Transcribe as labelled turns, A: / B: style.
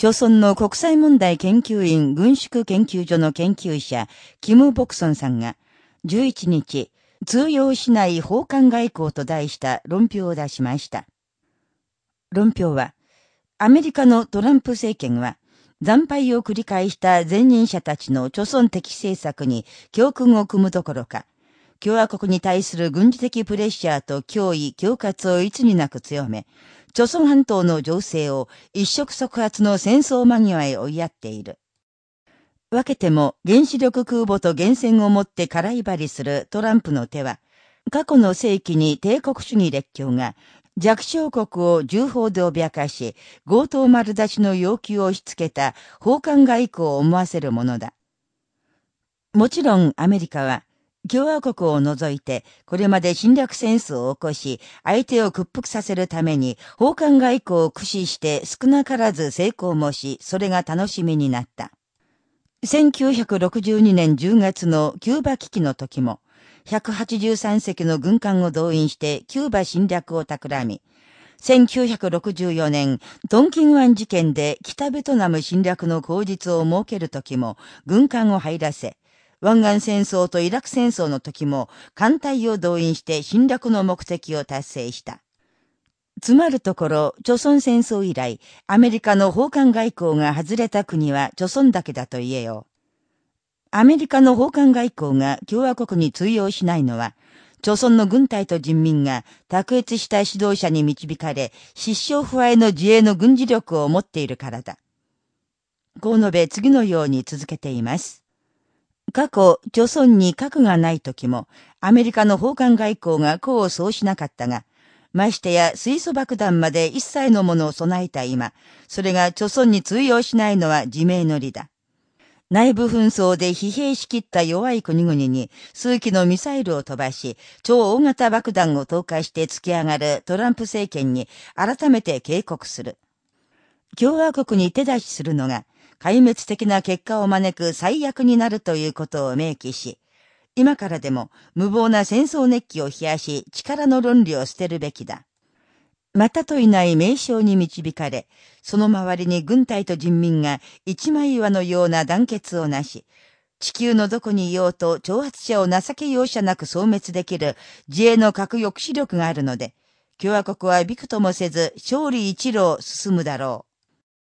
A: 朝鮮の国際問題研究院軍縮研究所の研究者、キム・ボクソンさんが、11日、通用しない法官外交と題した論評を出しました。論評は、アメリカのトランプ政権は、惨敗を繰り返した前任者たちの貯村的政策に教訓を組むどころか、共和国に対する軍事的プレッシャーと脅威、恐喝をいつになく強め、朝鮮半島の情勢を一触即発の戦争間際へ追いやっている。分けても原子力空母と源泉をもって空いばりするトランプの手は、過去の世紀に帝国主義列強が弱小国を重砲で脅かし、強盗丸出しの要求を押し付けた法官外交を思わせるものだ。もちろんアメリカは、共和国を除いて、これまで侵略戦争を起こし、相手を屈服させるために、法官外交を駆使して少なからず成功もし、それが楽しみになった。1962年10月のキューバ危機の時も、183隻の軍艦を動員してキューバ侵略を企み、1964年、トンキン湾事件で北ベトナム侵略の口実を設ける時も軍艦を入らせ、湾岸戦争とイラク戦争の時も艦隊を動員して侵略の目的を達成した。つまるところ、朝鮮戦争以来、アメリカの法官外交が外れた国は朝鮮だけだと言えよう。アメリカの法官外交が共和国に通用しないのは、朝鮮の軍隊と人民が卓越した指導者に導かれ、失笑不敗の自衛の軍事力を持っているからだ。こう述べ次のように続けています。過去、朝鮮に核がない時も、アメリカの法官外交が功を奏しなかったが、ましてや水素爆弾まで一切のものを備えた今、それが朝鮮に通用しないのは自明の理だ。内部紛争で疲弊しきった弱い国々に数機のミサイルを飛ばし、超大型爆弾を投下して突き上がるトランプ政権に改めて警告する。共和国に手出しするのが、壊滅的な結果を招く最悪になるということを明記し、今からでも無謀な戦争熱気を冷やし力の論理を捨てるべきだ。またといない名称に導かれ、その周りに軍隊と人民が一枚岩のような団結をなし、地球のどこにいようと挑発者を情け容赦なく消滅できる自衛の核抑止力があるので、共和国はびくともせず勝利一路進むだろう。